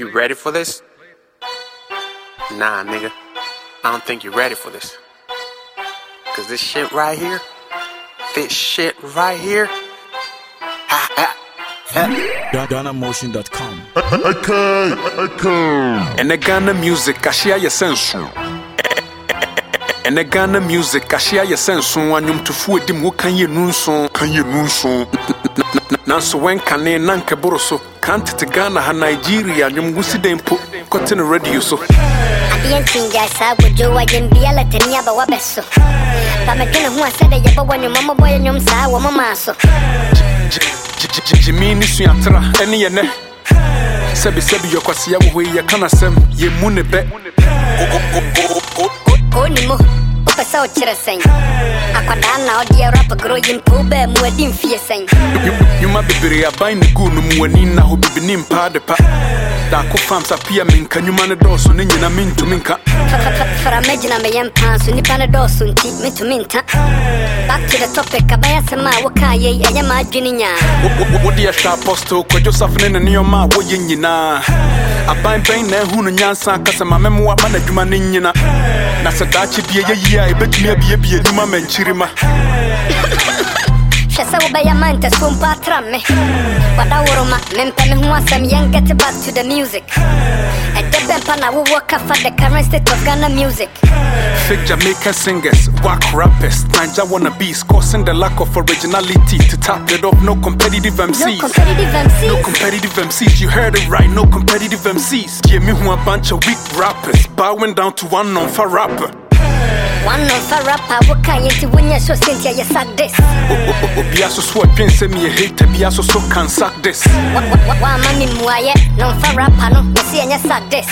You ready for this? Nah, nigga. I don't think you're ready for this. Cause this shit right here, this shit right here, ha ha. GhanaMotion.com. And the Ghana music, I share your sense. And the Ghana music, I share your sense. Wanyum to food dim who can you noon so can you noon so. Nanso when can ne nanke boroso can't to Ghana ha Nigeria nyum gusi dempo cotton radio so. adeɛ ntinga saa wodwo wayɛm bia latani aba wabɛso ba medwene ho a sɛde yɛbɛwɔ nnwomɔmmɔbɔ yɛ nnwom saa wɔ mɔmaa so Jimmy ni suatra ɛne yɛ nɛ sɛbi sɛbi yɛkwasea wɔ hɔ yi yɛka nasɛm yɛmmu ne bɛ ɔni mu wopɛ sɛ wokyerɛ sɛn akwadaa na ɔdeɛ rap goro yi mpo wobaa mu adi mfie sɛn nnwuma bebree aban ne guu no mu w'ani nna hɔ bibini mpaa de pa daako fam sa pia menka nnwuma no dɔɔso ne nyina mentumi nka fra magyina meyɛ mpaa so nnipa no dɔɔso nti mentumi nta back to the topic abɛyɛ asɛm a wokaa yei ɛyɛ maadwene nyaa Wo- wo- wo- wode yɛhwɛ apostle kwadwo safo ne ne nneɔma a wɔyɛ nyinaa aban bɛn na. Ahu no nyansa ka sɛ mamɛmoa ma n'adwuma no nyina na sɛ daakye bie yɛyie a ɛbɛtumi abiebie nnwuma mankyirima hwɛ sɛ wobɛyɛ ma ntɛso mpo atra me wada woroma mempɛ me ho asɛm yɛn get back to the music ɛdɛ bɛmpa na wowɔ kafa the current state of ghana music Fake Jamaican singers, whack rappers, Ninja wannabes, causing the lack of originality to tap it off. No competitive no MCs. No competitive MCs, you heard it right, no competitive MCs. Yeah, me who a bunch of weak rappers, bowing down to one non for rapper. One of a rapper woka yɛ nti wonyɛ so sɛntia yɛ suck this Obia so so a say me a hater, Bia so so can suck this. wama me mmuayɛ nɔmfa rapper no mɛsi ɛnyɛ suck this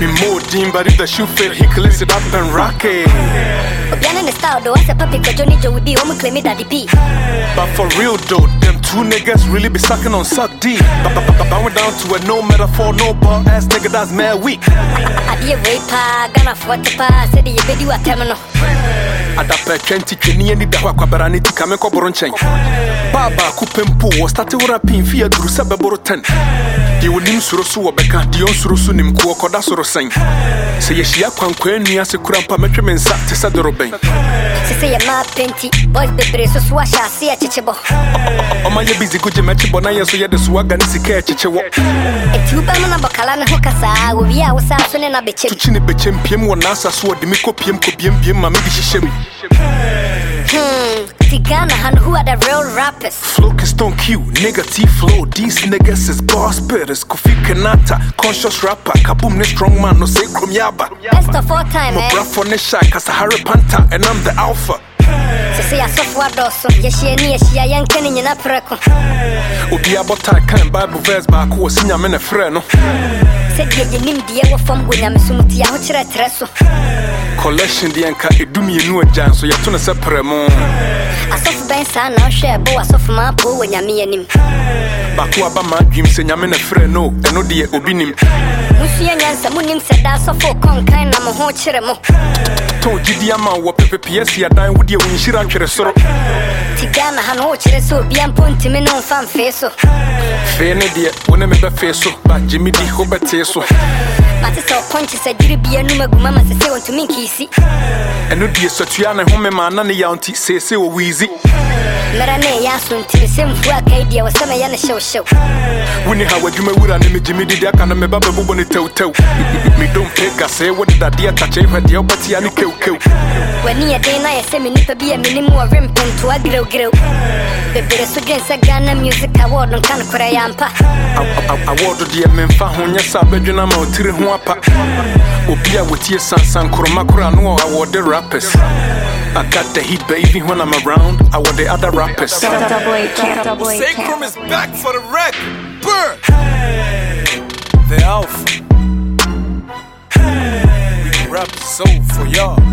Me, more dean, but if the shoe fit, he can list it up and rock it. obiane ne style do asɛ papi kwadwo ne joe bi ɔmu claimi dade bi But for real though, them two niggas really be sucking on suck D. Bowing down to a no metaphor, no ball ass nigga that's mad weak. adeɛ wei paa ghanafoɔ te paa sɛde yɛbɛdi watɛm no adapɛ twanti twani ani da hɔ akwabara ne tika me kɔboro nkyɛn baa baako pɛ mpo wɔ state wora pin fi aduru sɛ bɛboro 10 deɛ onim suro so wɔ bɛka deɛ ɔnsuro so nim ko ɔkɔda soro sɛn sɛ yɛhyia kwankwaa nnua se kura mpa mɛtwe me nsa te sɛ dorobɛn sɛ sɛ yɛ maa penti boys bebree so so ahyɛ ase akyekyebɔ ɔma yɛ busy gogye mɛkye bɔ na yɛ so yɛde so aga ne sika ɛkyekye wɔ ɛti woba no na bɔkala ne ho kasaa wɔwie a wosaa so ne na bɛkyɛm tukyi ne bɛkyɛm piem wɔ naasa so ɔde me kɔpiem kɔbiembiem ma mede hyehyɛ mu Ghana han who are the real rappers? Flow Stone Q, nigga T Flow. These niggas is boss spitters. Kofi Kinaata, conscious rapper. Kaboom, ne strong man, no say krum yaba. Best of all time, My eh? breath for ne shy, cause Harry Panther, and I'm the alpha. Sisi asɔfo adɔso yɛhyia ni yɛhyia yɛnka ne nyina prɛko Obi abota kan Bible verse back was sinya me ne frɛ no. sɛdeɛ yɛnim deɛ wɔ fam wɔ nyamesom nti ahokyerɛ trɛ so Collection the enka edumienu agyan so yɛto ne sɛ prɛ mo. Asɔfo bɛn saa na ɔhwɛ ɛbɔ asɔfo ma apoo wɔ nyame anim Baako aba ma adwim sɛ nyame ne frɛ no, ɛno deɛ obi nim. musua nyansa monim sɛ da sɔfo kɔnkan na mo ho kyerɛ mo tɔ gyidi ama wɔ PPPS adan wodeɛ wo nhyira twere soro. Nti ghana ha no wokyerɛ sɛ obia mpo ntimi ne mfa mfee so Fee ne deɛ wo ne mebɛ bɛfee so, ba gye me di wobɛtee so. mate sɛ ɔpɔnkye sɛ dwire bia num agu ma ma sɛ sɛ wɔntumi nkiisi ɛno deɛ satua ne home maa na ne yaw nti seesei wɔ wiizi mmerɛ ne ɛyɛ aso nti sɛ mfuo akae deɛ wɔ sɛ mɛyɛ no hyewhyew wone ha w'adwuma wura ne megye me didi aka no meba bɛbobɔ ne tɛwtɛw medompe gasee wode dadeɛ takyɛe hwɛ deɛ wobɛtea ne kewkew w'ani yɛ den na yɛ sɛ me nnipa bi a menim wɔ rempentoa grɛwgrɛw bebree so dwen sɛ ghana music award nka nokorɛ yɛ ampa awɔdo deɛ memfa ho nyɛ sɛ bɛdwena ma ɔtiri ho apa obi a wɔtie sansan koroma kora no wɔ awɔde rappers I got the heat, baby, when I'm around. I want the other rappers. Double A camp. Double A camp. Sacrum is back for the wreck. Burr. The Alpha. We rap soul for y'all.